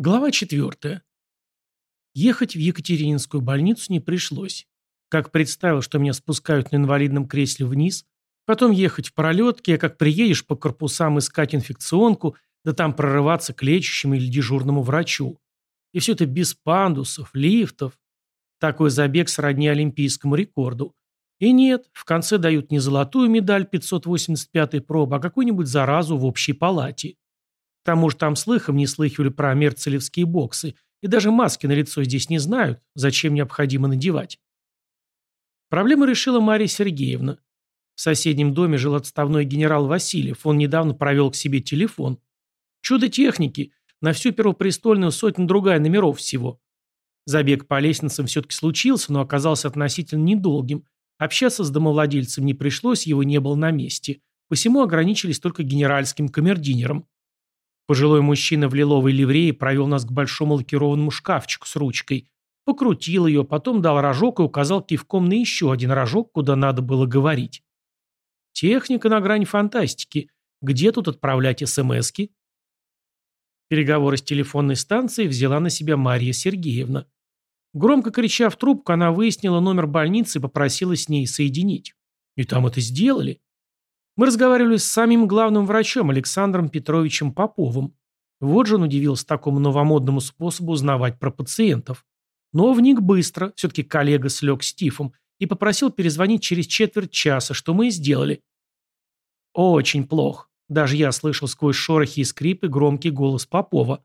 Глава 4. Ехать в Екатерининскую больницу не пришлось. Как представил, что меня спускают на инвалидном кресле вниз, потом ехать в пролетке, а как приедешь по корпусам искать инфекционку, да там прорываться к лечащему или дежурному врачу. И все это без пандусов, лифтов. Такой забег сродни олимпийскому рекорду. И нет, в конце дают не золотую медаль 585 проб, а какую-нибудь заразу в общей палате. Тому же там слыхом не слыхивали про мерцелевские боксы, и даже маски на лицо здесь не знают, зачем необходимо надевать. Проблему решила Мария Сергеевна. В соседнем доме жил отставной генерал Васильев, он недавно провел к себе телефон. Чудо техники, на всю первопрестольную сотню другая номеров всего. Забег по лестницам все-таки случился, но оказался относительно недолгим. Общаться с домовладельцем не пришлось, его не было на месте. Посему ограничились только генеральским камердинером. Пожилой мужчина в лиловой ливрее провел нас к большому лакированному шкафчику с ручкой, покрутил ее, потом дал рожок и указал кивком на еще один рожок, куда надо было говорить. Техника на грани фантастики. Где тут отправлять СМСки? Переговоры с телефонной станцией взяла на себя Мария Сергеевна. Громко крича в трубку, она выяснила номер больницы и попросила с ней соединить. И там это сделали. Мы разговаривали с самим главным врачом Александром Петровичем Поповым. Вот же он удивился такому новомодному способу узнавать про пациентов. Но вник быстро, все-таки коллега слег с тифом, и попросил перезвонить через четверть часа, что мы и сделали. Очень плохо. Даже я слышал сквозь шорохи и скрипы громкий голос Попова.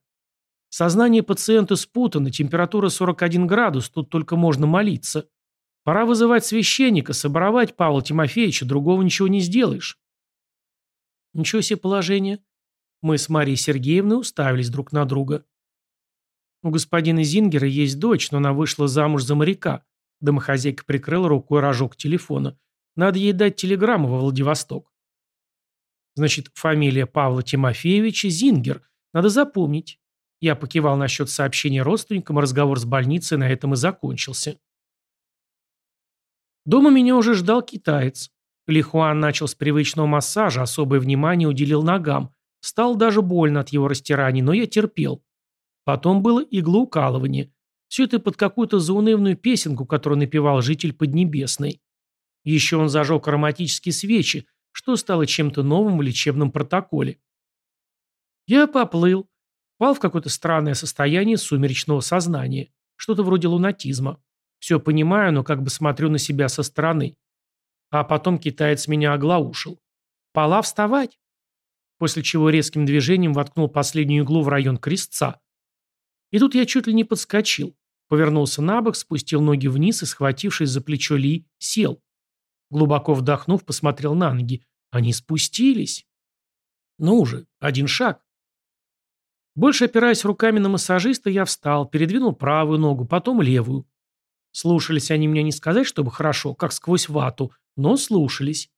Сознание пациента спутано, температура 41 градус, тут только можно молиться. Пора вызывать священника, соборовать Павла Тимофеевича, другого ничего не сделаешь. Ничего себе положение. Мы с Марией Сергеевной уставились друг на друга. У господина Зингера есть дочь, но она вышла замуж за моряка. Домохозяйка прикрыла рукой рожок телефона. Надо ей дать телеграмму во Владивосток. Значит, фамилия Павла Тимофеевича Зингер. Надо запомнить. Я покивал насчет сообщения родственникам, разговор с больницей на этом и закончился. Дома меня уже ждал китаец. Лихуан начал с привычного массажа, особое внимание уделил ногам. Стало даже больно от его растираний, но я терпел. Потом было иглоукалывание. Все это под какую-то заунывную песенку, которую напевал житель Поднебесной. Еще он зажег ароматические свечи, что стало чем-то новым в лечебном протоколе. Я поплыл. Пал в какое-то странное состояние сумеречного сознания. Что-то вроде лунатизма. Все понимаю, но как бы смотрю на себя со стороны. А потом китаец меня оглаушил. «Пора вставать!» После чего резким движением воткнул последнюю иглу в район крестца. И тут я чуть ли не подскочил. Повернулся на бок, спустил ноги вниз и, схватившись за плечо Ли, сел. Глубоко вдохнув, посмотрел на ноги. Они спустились. Ну уже, один шаг. Больше опираясь руками на массажиста, я встал, передвинул правую ногу, потом левую. Слушались они меня не сказать, чтобы хорошо, как сквозь вату, но слушались.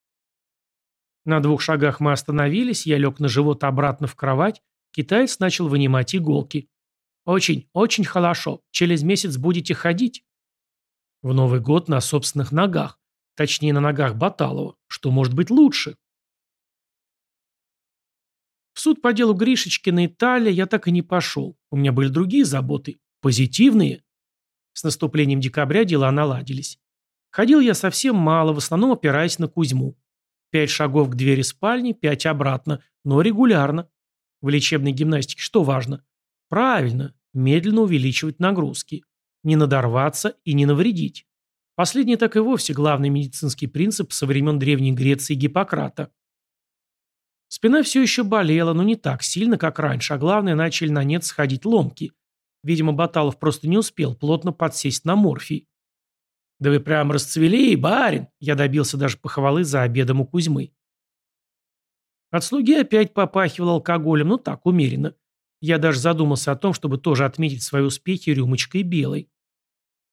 На двух шагах мы остановились, я лег на живот обратно в кровать, китаец начал вынимать иголки. «Очень, очень хорошо. Через месяц будете ходить». В Новый год на собственных ногах. Точнее, на ногах Баталова. Что может быть лучше? В суд по делу Гришечкина и Таля я так и не пошел. У меня были другие заботы. Позитивные. С наступлением декабря дела наладились. Ходил я совсем мало, в основном опираясь на Кузьму. Пять шагов к двери спальни, пять обратно, но регулярно. В лечебной гимнастике что важно? Правильно, медленно увеличивать нагрузки. Не надорваться и не навредить. Последний так и вовсе главный медицинский принцип со времен Древней Греции Гиппократа. Спина все еще болела, но не так сильно, как раньше, а главное, начали на нет сходить ломки. Видимо, Баталов просто не успел плотно подсесть на морфий. «Да вы прям расцвели, барин!» Я добился даже похвалы за обедом у Кузьмы. От слуги опять попахивал алкоголем, ну так, умеренно. Я даже задумался о том, чтобы тоже отметить свои успехи рюмочкой белой.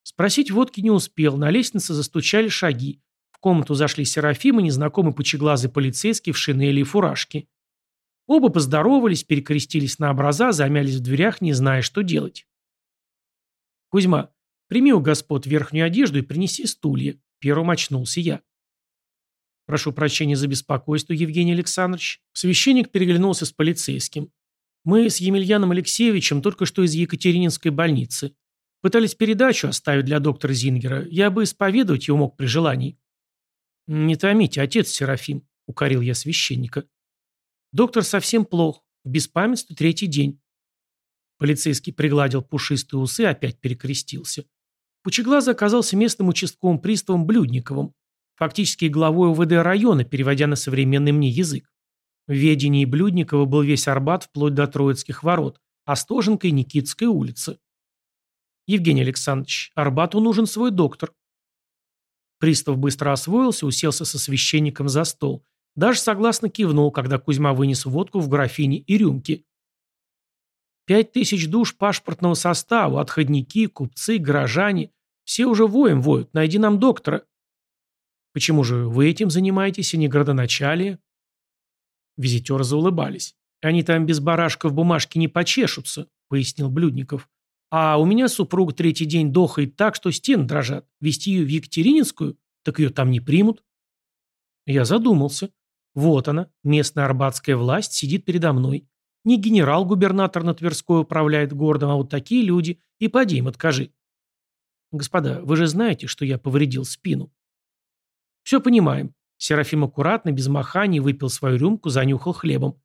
Спросить водки не успел, на лестнице застучали шаги. В комнату зашли Серафим и незнакомый пучеглазый полицейский в шинели и фуражке. Оба поздоровались, перекрестились на образа, замялись в дверях, не зная, что делать. «Кузьма, Прими у господ верхнюю одежду и принеси стулья. Первым очнулся я. Прошу прощения за беспокойство, Евгений Александрович. Священник переглянулся с полицейским. Мы с Емельяном Алексеевичем только что из Екатерининской больницы. Пытались передачу оставить для доктора Зингера. Я бы исповедовать его мог при желании. Не томите, отец Серафим, укорил я священника. Доктор совсем плох. В беспамятстве третий день. Полицейский пригладил пушистые усы опять перекрестился. Пучеглазый оказался местным участковым приставом Блюдниковым, фактически главой УВД района, переводя на современный мне язык. В ведении Блюдникова был весь Арбат вплоть до Троицких ворот, Остоженка и Никитской улицы. Евгений Александрович, Арбату нужен свой доктор. Пристав быстро освоился, уселся со священником за стол. Даже согласно кивнул, когда Кузьма вынес водку в графине и рюмки. Пять тысяч душ пашпортного состава, отходники, купцы, горожане. Все уже воем воют, найди нам доктора. Почему же вы этим занимаетесь, а не градоначалие? Визитеры заулыбались. Они там без барашка в бумажке не почешутся, пояснил Блюдников. А у меня супруга третий день дохает так, что стены дрожат. Вести ее в Екатерининскую? Так ее там не примут. Я задумался. Вот она, местная арбатская власть, сидит передо мной. Не генерал-губернатор на Тверской управляет городом, а вот такие люди. И поди им откажи. Господа, вы же знаете, что я повредил спину. Все понимаем. Серафим аккуратно, без маханий, выпил свою рюмку, занюхал хлебом.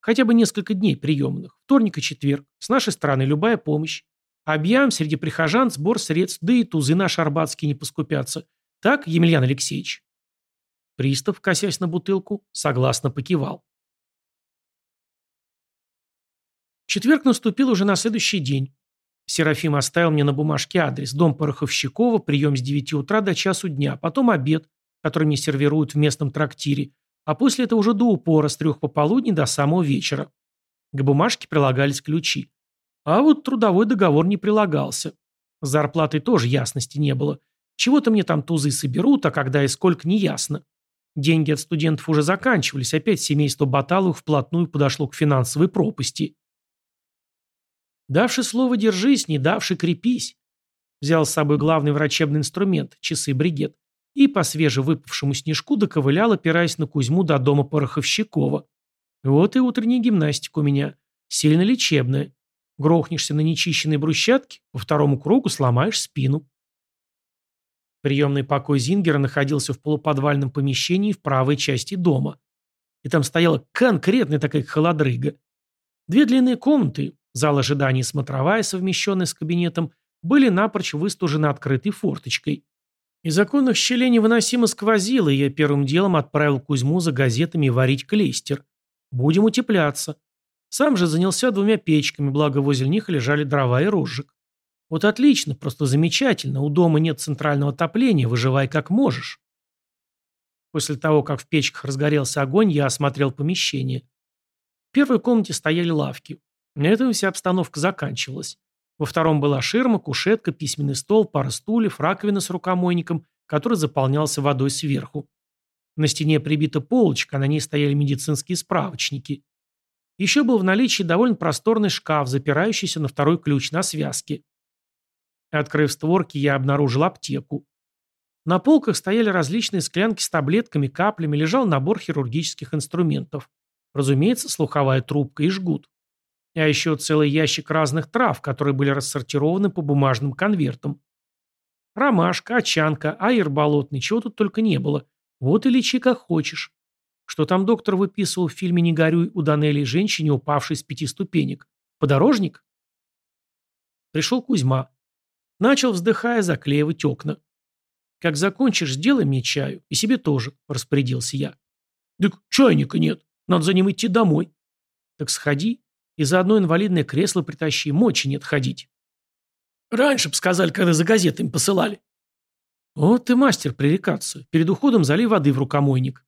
Хотя бы несколько дней приемных. Вторник и четверг. С нашей стороны любая помощь. Объявим среди прихожан сбор средств, да и тузы наши арбатские не поскупятся. Так, Емельян Алексеевич?» Пристав, косясь на бутылку, согласно покивал. Четверг наступил уже на следующий день. Серафим оставил мне на бумажке адрес. Дом Пороховщикова, прием с 9 утра до часу дня, потом обед, который мне сервируют в местном трактире, а после этого уже до упора, с трех пополудни до самого вечера. К бумажке прилагались ключи. А вот трудовой договор не прилагался. С зарплатой тоже ясности не было. Чего-то мне там тузы соберут, а когда и сколько, не ясно. Деньги от студентов уже заканчивались, опять семейство Баталовых вплотную подошло к финансовой пропасти. Давши слово «держись», не давши «крепись». Взял с собой главный врачебный инструмент – часы-бригет. И по свежевыпавшему снежку доковылял, опираясь на Кузьму до дома Пороховщикова. Вот и утренняя гимнастика у меня. Сильно лечебная. Грохнешься на нечищенной брусчатке, по второму кругу сломаешь спину. Приемный покой Зингера находился в полуподвальном помещении в правой части дома. И там стояла конкретная такая холодрыга. Две длинные комнаты, Зал ожидания и смотровая, совмещенная с кабинетом, были напрочь выстужены открытой форточкой. Из оконных щелей невыносимо сквозило, и я первым делом отправил Кузьму за газетами варить клейстер. Будем утепляться. Сам же занялся двумя печками, благо возле них лежали дрова и розжиг. Вот отлично, просто замечательно, у дома нет центрального отопления, выживай как можешь. После того, как в печках разгорелся огонь, я осмотрел помещение. В первой комнате стояли лавки. На этом вся обстановка заканчивалась. Во втором была ширма, кушетка, письменный стол, пара стульев, раковина с рукомойником, который заполнялся водой сверху. На стене прибита полочка, на ней стояли медицинские справочники. Еще был в наличии довольно просторный шкаф, запирающийся на второй ключ на связке. Открыв створки, я обнаружил аптеку. На полках стояли различные склянки с таблетками, каплями, лежал набор хирургических инструментов. Разумеется, слуховая трубка и жгут. А еще целый ящик разных трав, которые были рассортированы по бумажным конвертам. Ромашка, очанка, аир болотный, чего тут только не было. Вот и лечи как хочешь. Что там доктор выписывал в фильме «Не горюй» у Данели женщине, упавшей с пяти ступенек? Подорожник? Пришел Кузьма. Начал, вздыхая, заклеивать окна. «Как закончишь, сделай мне чаю. И себе тоже», — распорядился я. «Так чайника нет. Надо за ним идти домой». «Так сходи. И заодно инвалидное кресло притащи, мочи нет ходить. Раньше б сказали, когда за газетами посылали. Вот ты мастер пререкаться. Перед уходом залей воды в рукомойник.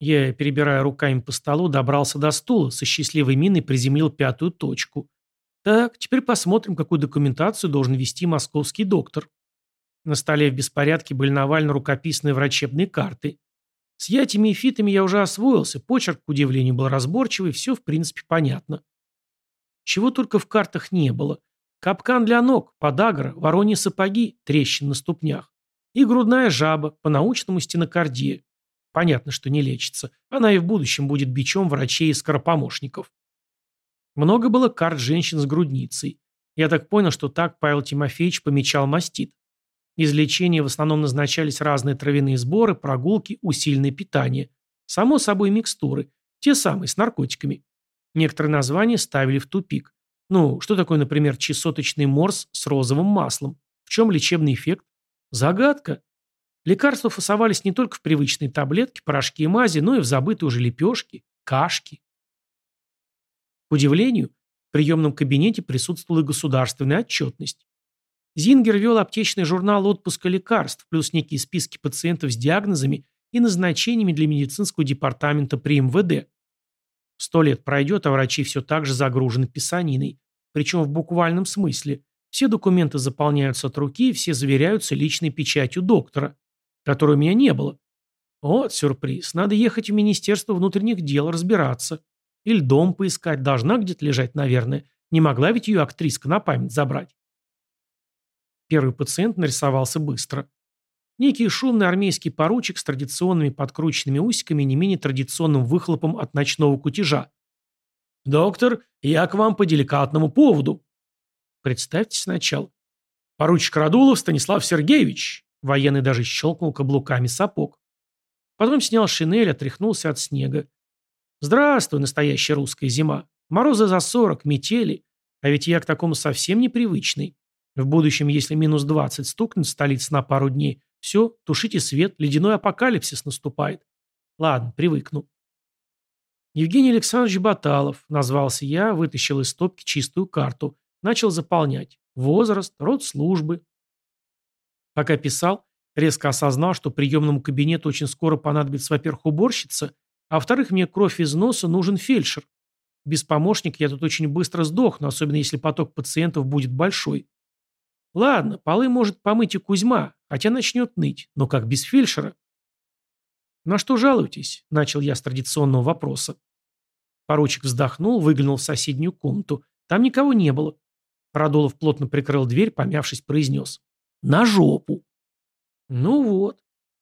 Я, перебирая руками по столу, добрался до стула, со счастливой миной приземлил пятую точку. Так, теперь посмотрим, какую документацию должен вести московский доктор. На столе в беспорядке были навальны рукописные врачебные карты. С ятями и фитами я уже освоился, почерк, к удивлению, был разборчивый, все, в принципе, понятно. Чего только в картах не было. Капкан для ног, подагра, вороньи сапоги, трещин на ступнях. И грудная жаба, по-научному стенокардия. Понятно, что не лечится. Она и в будущем будет бичом врачей и скоропомощников. Много было карт женщин с грудницей. Я так понял, что так Павел Тимофеевич помечал мастит. Из лечения в основном назначались разные травяные сборы, прогулки, усиленное питание. Само собой микстуры. Те самые, с наркотиками. Некоторые названия ставили в тупик. Ну, что такое, например, чесоточный морс с розовым маслом? В чем лечебный эффект? Загадка. Лекарства фасовались не только в привычные таблетки, порошки и мази, но и в забытые уже лепешки, кашки. К удивлению, в приемном кабинете присутствовала государственная отчетность. Зингер вел аптечный журнал отпуска лекарств, плюс некие списки пациентов с диагнозами и назначениями для медицинского департамента при МВД. Сто лет пройдет, а врачи все так же загружены писаниной. Причем в буквальном смысле. Все документы заполняются от руки, все заверяются личной печатью доктора которой у меня не было. Вот сюрприз. Надо ехать в Министерство внутренних дел разбираться. Или дом поискать. Должна где-то лежать, наверное. Не могла ведь ее актриска на память забрать. Первый пациент нарисовался быстро. Некий шумный армейский поручик с традиционными подкрученными усиками и не менее традиционным выхлопом от ночного кутежа. «Доктор, я к вам по деликатному поводу». Представьте сначала. Поручик Радулов Станислав Сергеевич, Военный даже щелкнул каблуками сапог. Потом снял шинель, отряхнулся от снега. «Здравствуй, настоящая русская зима. Морозы за сорок, метели. А ведь я к такому совсем непривычный. В будущем, если минус двадцать стукнет в на пару дней, все, тушите свет, ледяной апокалипсис наступает. Ладно, привыкну». Евгений Александрович Баталов, назвался я, вытащил из стопки чистую карту, начал заполнять. Возраст, род службы, Пока писал, резко осознал, что приемному кабинету очень скоро понадобится, во-первых, уборщица, а во-вторых, мне кровь из носа нужен фельдшер. Без помощника я тут очень быстро сдохну, особенно если поток пациентов будет большой. Ладно, полы может помыть и Кузьма, хотя начнет ныть, но как без фельдшера? «На что жалуетесь?» – начал я с традиционного вопроса. Поручик вздохнул, выглянул в соседнюю комнату. Там никого не было. Радолов плотно прикрыл дверь, помявшись, произнес. На жопу. Ну вот.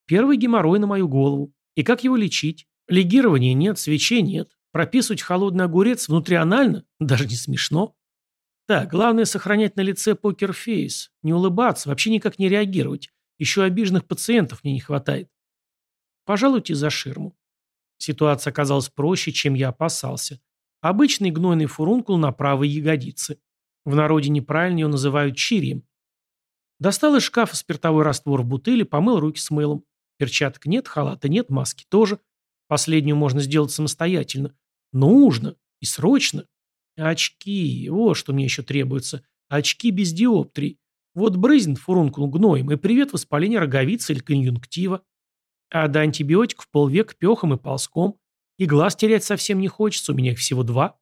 Первый геморрой на мою голову. И как его лечить? Легирования нет, свечей нет. Прописывать холодный огурец внутрианально? Даже не смешно. Так, главное сохранять на лице покерфейс. Не улыбаться, вообще никак не реагировать. Еще обиженных пациентов мне не хватает. Пожалуйте за ширму. Ситуация оказалась проще, чем я опасался. Обычный гнойный фурункул на правой ягодице. В народе неправильно ее называют чирием. Достал из шкафа спиртовой раствор в бутыле, помыл руки с мылом. Перчаток нет, халата нет, маски тоже. Последнюю можно сделать самостоятельно. Нужно. И срочно. Очки. Вот что мне еще требуется. Очки без диоптрий. Вот брызнет фурункул гноем, и привет воспаление роговицы или конъюнктива. А до антибиотиков полвек пехом и ползком. И глаз терять совсем не хочется, у меня их всего два.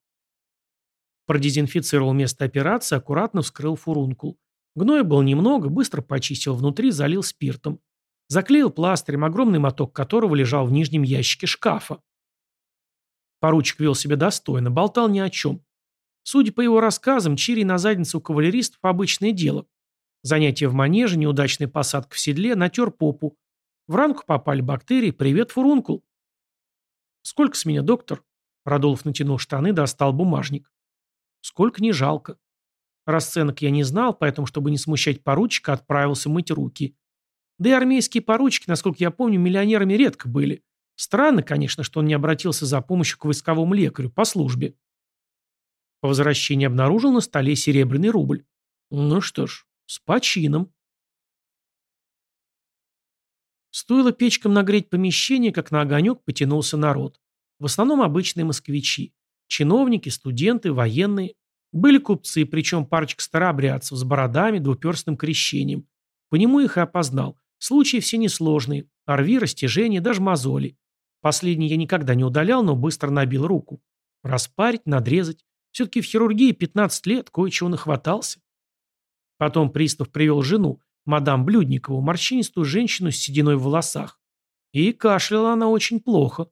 Продезинфицировал место операции, аккуратно вскрыл фурункул. Гноя было немного, быстро почистил внутри, залил спиртом. Заклеил пластырем, огромный моток которого лежал в нижнем ящике шкафа. Поручик вел себя достойно, болтал ни о чем. Судя по его рассказам, чири на задницу у кавалеристов – обычное дело. Занятие в манеже, неудачная посадка в седле, натер попу. В ранку попали бактерии, привет, фурункул. «Сколько с меня, доктор?» Радолф натянул штаны, достал бумажник. «Сколько не жалко. Расценок я не знал, поэтому, чтобы не смущать поручика, отправился мыть руки. Да и армейские поручики, насколько я помню, миллионерами редко были. Странно, конечно, что он не обратился за помощью к войсковому лекарю по службе. По возвращении обнаружил на столе серебряный рубль. Ну что ж, с почином. Стоило печкам нагреть помещение, как на огонек потянулся народ. В основном обычные москвичи. Чиновники, студенты, военные. Были купцы, причем парочка старообрядцев с бородами, двуперстным крещением. По нему их и опознал. Случаи все несложные. Орви, растяжение, даже мозоли. Последний я никогда не удалял, но быстро набил руку. Распарить, надрезать. Все-таки в хирургии 15 лет, кое-чего нахватался. Потом пристав привел жену, мадам Блюдникову, морщинистую женщину с сединой в волосах. И кашляла она очень плохо.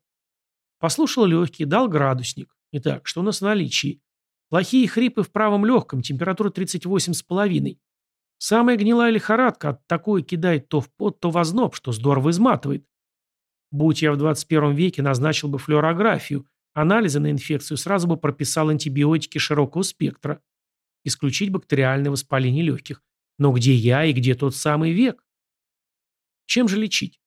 Послушал легкий, дал градусник. Итак, что у нас в наличии? Плохие хрипы в правом легком, температура 38,5. Самая гнилая лихорадка, от такой кидает то в пот, то в озноб, что здорово изматывает. Будь я в 21 веке, назначил бы флюорографию, Анализы на инфекцию сразу бы прописал антибиотики широкого спектра. Исключить бактериальное воспаление легких. Но где я и где тот самый век? Чем же лечить?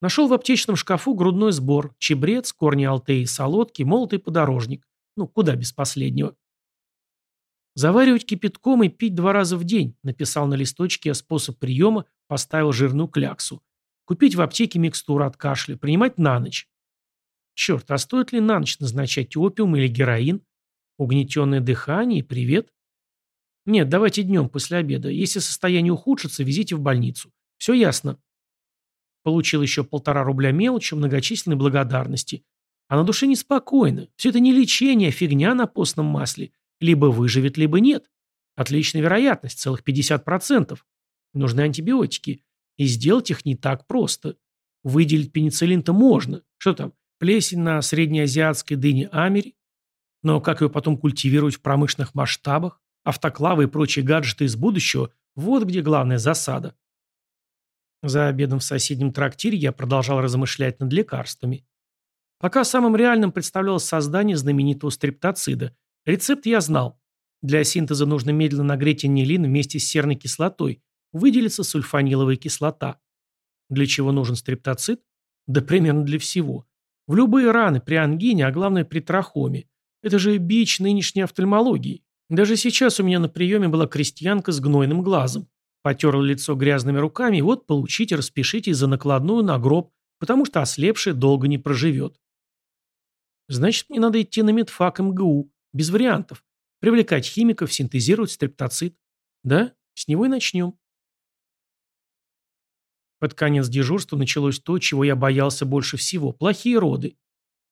Нашел в аптечном шкафу грудной сбор, чебрец, корни алтеи, солодки, молотый подорожник. Ну, куда без последнего. Заваривать кипятком и пить два раза в день, написал на листочке я способ приема, поставил жирную кляксу. Купить в аптеке микстуру от кашля, принимать на ночь. Черт, а стоит ли на ночь назначать опиум или героин? Угнетенное дыхание и привет? Нет, давайте днем после обеда. Если состояние ухудшится, везите в больницу. Все ясно. Получил еще полтора рубля мелочи, многочисленной благодарности. А на душе неспокойно. Все это не лечение, а фигня на постном масле. Либо выживет, либо нет. Отличная вероятность, целых 50%. Нужны антибиотики. И сделать их не так просто. Выделить пенициллин-то можно. Что там, плесень на среднеазиатской дыне Амери? Но как ее потом культивировать в промышленных масштабах? Автоклавы и прочие гаджеты из будущего – вот где главная засада. За обедом в соседнем трактире я продолжал размышлять над лекарствами. Пока самым реальным представлялось создание знаменитого стрептоцида. Рецепт я знал. Для синтеза нужно медленно нагреть анилин вместе с серной кислотой, выделится сульфаниловая кислота. Для чего нужен стрептоцит? Да примерно для всего. В любые раны, при ангине, а главное при трахоме. Это же бич нынешней офтальмологии. Даже сейчас у меня на приеме была крестьянка с гнойным глазом. Потерла лицо грязными руками, и вот получите, распишите за накладную на гроб, потому что ослепший долго не проживет. Значит, мне надо идти на медфак МГУ, без вариантов. Привлекать химиков, синтезировать стрептоцит. Да, с него и начнем. Под конец дежурства началось то, чего я боялся больше всего – плохие роды.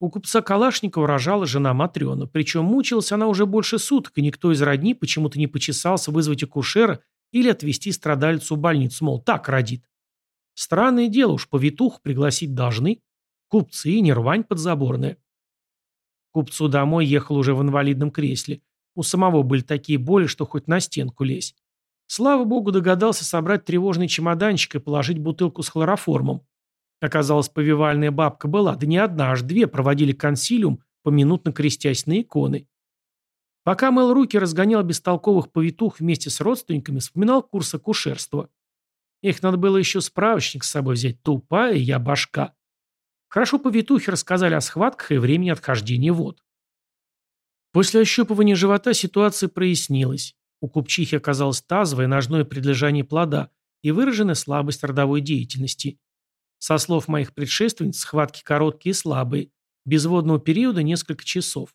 У купца Калашникова рожала жена Матрена, причем мучилась она уже больше суток, и никто из родни почему-то не почесался вызвать акушера или отвезти страдальцу в больницу, мол, так родит. Странное дело, уж повитух пригласить должны. Купцы, не рвань подзаборная. Купцу домой ехал уже в инвалидном кресле. У самого были такие боли, что хоть на стенку лезь. Слава богу, догадался собрать тревожный чемоданчик и положить бутылку с хлороформом. Оказалось, повивальная бабка была, да не одна, аж две проводили консилиум, поминутно крестясь на иконы. Пока мыл руки, разгонял бестолковых повитух вместе с родственниками, вспоминал курс акушерства. Их надо было еще справочник с собой взять, тупая я башка. Хорошо повитухи рассказали о схватках и времени отхождения вод. После ощупывания живота ситуация прояснилась. У купчихи оказалось тазовое ножное предлежание плода и выраженная слабость родовой деятельности. Со слов моих предшественниц, схватки короткие и слабые. Без водного периода несколько часов.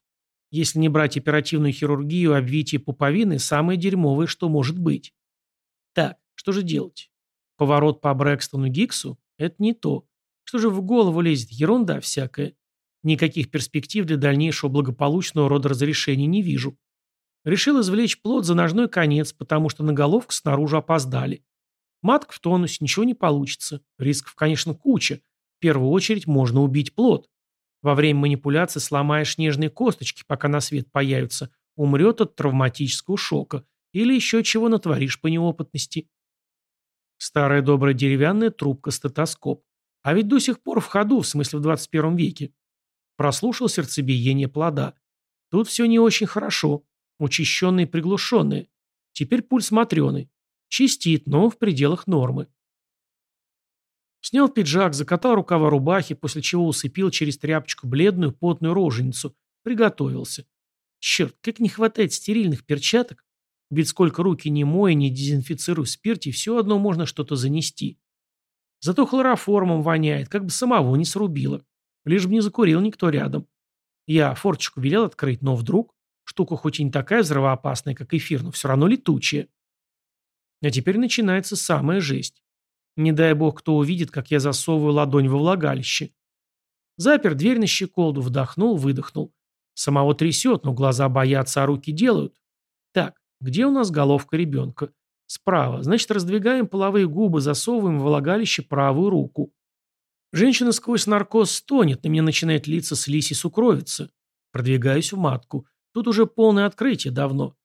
Если не брать оперативную хирургию, обвитие пуповины – самое дерьмовое, что может быть. Так, что же делать? Поворот по Брэкстону Гиксу – это не то. Что же в голову лезет? Ерунда всякая. Никаких перспектив для дальнейшего благополучного родоразрешения не вижу. Решил извлечь плод за ножной конец, потому что на головку снаружи опоздали. Матка в тонусе, ничего не получится. Рисков, конечно, куча. В первую очередь можно убить плод. Во время манипуляции сломаешь нежные косточки, пока на свет появятся. Умрет от травматического шока. Или еще чего натворишь по неопытности. Старая добрая деревянная трубка-стетоскоп. А ведь до сих пор в ходу, в смысле в 21 веке. Прослушал сердцебиение плода. Тут все не очень хорошо. Учащенные и приглушенные. Теперь пульс матреный. Чистит, но в пределах нормы. Снял пиджак, закатал рукава рубахи, после чего усыпил через тряпочку бледную, потную роженицу. Приготовился. Черт, как не хватает стерильных перчаток. Ведь сколько руки не мой, не дезинфицирую спирте, все одно можно что-то занести. Зато хлороформом воняет, как бы самого не срубило. Лишь бы не закурил никто рядом. Я форточку велел открыть, но вдруг... Штука хоть и не такая взрывоопасная, как эфир, но все равно летучая. А теперь начинается самая жесть. Не дай бог, кто увидит, как я засовываю ладонь во влагалище. Запер дверь на щеколду, вдохнул, выдохнул. Самого трясет, но глаза боятся, а руки делают. Так, где у нас головка ребенка? Справа. Значит, раздвигаем половые губы, засовываем в влагалище правую руку. Женщина сквозь наркоз стонет, на меня начинает литься слизь и сукровица. Продвигаюсь в матку. Тут уже полное открытие давно.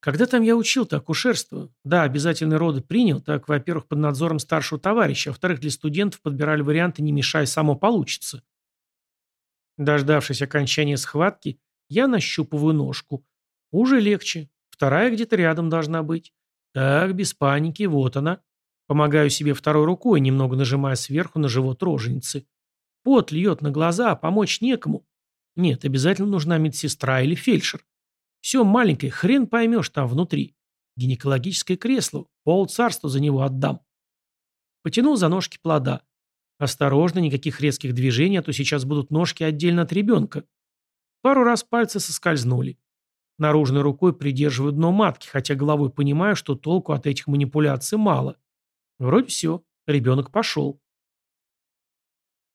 Когда там я учил-то акушерство? Да, обязательные роды принял, так, во-первых, под надзором старшего товарища, а во-вторых, для студентов подбирали варианты «не мешай, само получится». Дождавшись окончания схватки, я нащупываю ножку. Уже легче. Вторая где-то рядом должна быть. Так, без паники, вот она. Помогаю себе второй рукой, немного нажимая сверху на живот роженицы. Пот льет на глаза, а помочь некому. Нет, обязательно нужна медсестра или фельдшер. Все маленькое, хрен поймешь там внутри. Гинекологическое кресло, пол царства за него отдам. Потянул за ножки плода. Осторожно, никаких резких движений, а то сейчас будут ножки отдельно от ребенка. Пару раз пальцы соскользнули. Наружной рукой придерживаю дно матки, хотя головой понимаю, что толку от этих манипуляций мало. Вроде все, ребенок пошел.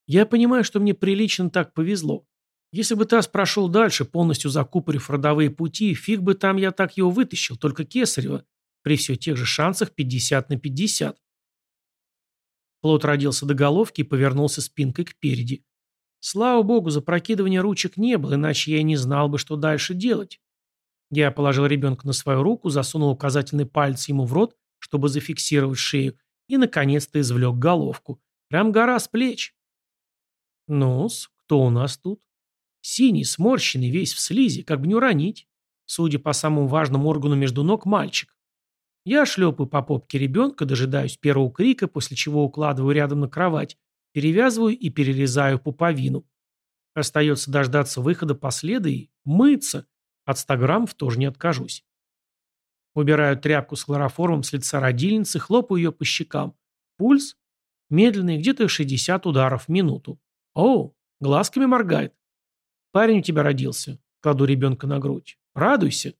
Я понимаю, что мне прилично так повезло. Если бы таз прошел дальше, полностью закупорив родовые пути, фиг бы там я так его вытащил, только кесарево, при все тех же шансах 50 на 50. Плод родился до головки и повернулся спинкой кпереди. Слава богу, запрокидывания ручек не было, иначе я и не знал бы, что дальше делать. Я положил ребенка на свою руку, засунул указательный палец ему в рот, чтобы зафиксировать шею, и, наконец-то, извлек головку. Прям гора с плеч. Ну-с, кто у нас тут? Синий, сморщенный, весь в слизи, как бы не уронить. Судя по самому важному органу между ног, мальчик. Я шлепаю по попке ребенка, дожидаюсь первого крика, после чего укладываю рядом на кровать, перевязываю и перерезаю пуповину. Остается дождаться выхода последа и мыться. От 100 граммов тоже не откажусь. Убираю тряпку с хлороформом с лица родильницы, хлопаю ее по щекам. Пульс? Медленный, где-то 60 ударов в минуту. О, глазками моргает. Парень у тебя родился. Кладу ребенка на грудь. Радуйся.